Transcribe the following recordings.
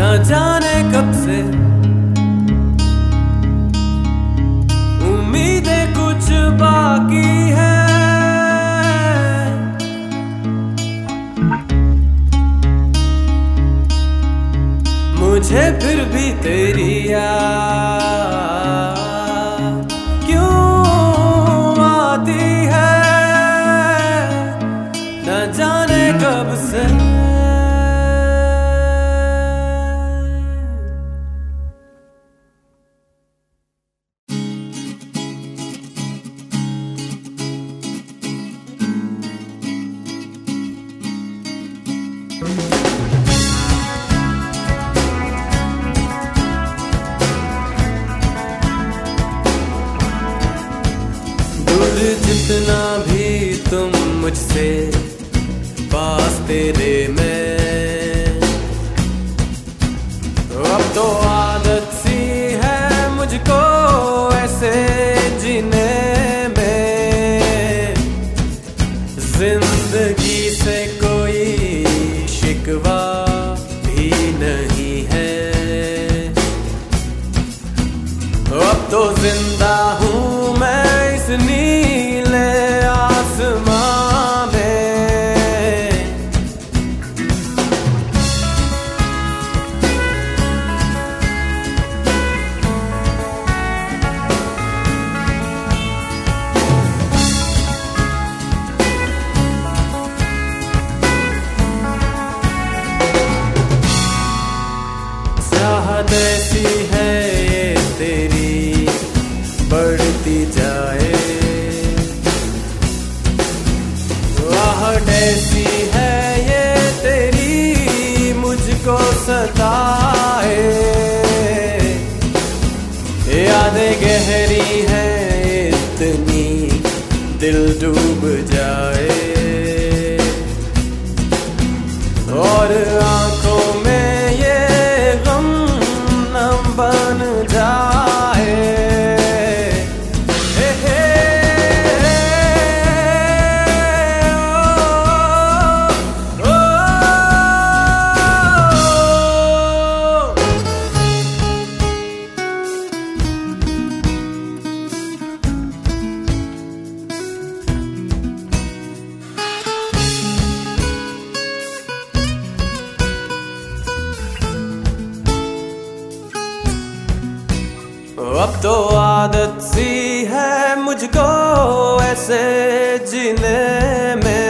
न जाने कब से। उम्मीदें कुछ बाकी है। मुझे फिर भी तेरी याद जितना भी तुम मुझसे पास तेरे में नहीं है। अब तो ज़िंदा हूँ मैं इस नीले गहरी है इतनी दिल डूब जाए। और आँखों अब तो आदत सी है मुझको ऐसे जीने में।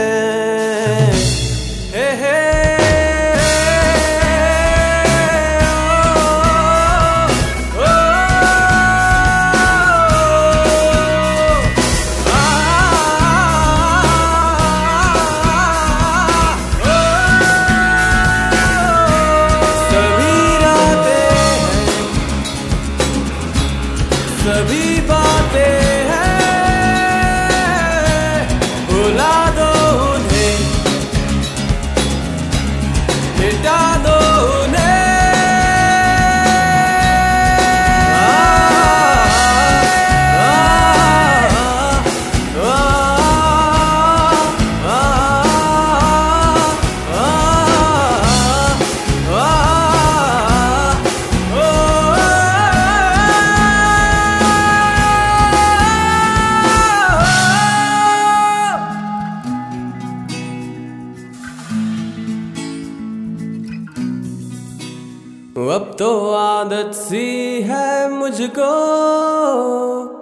अब तो आदत सी है मुझको।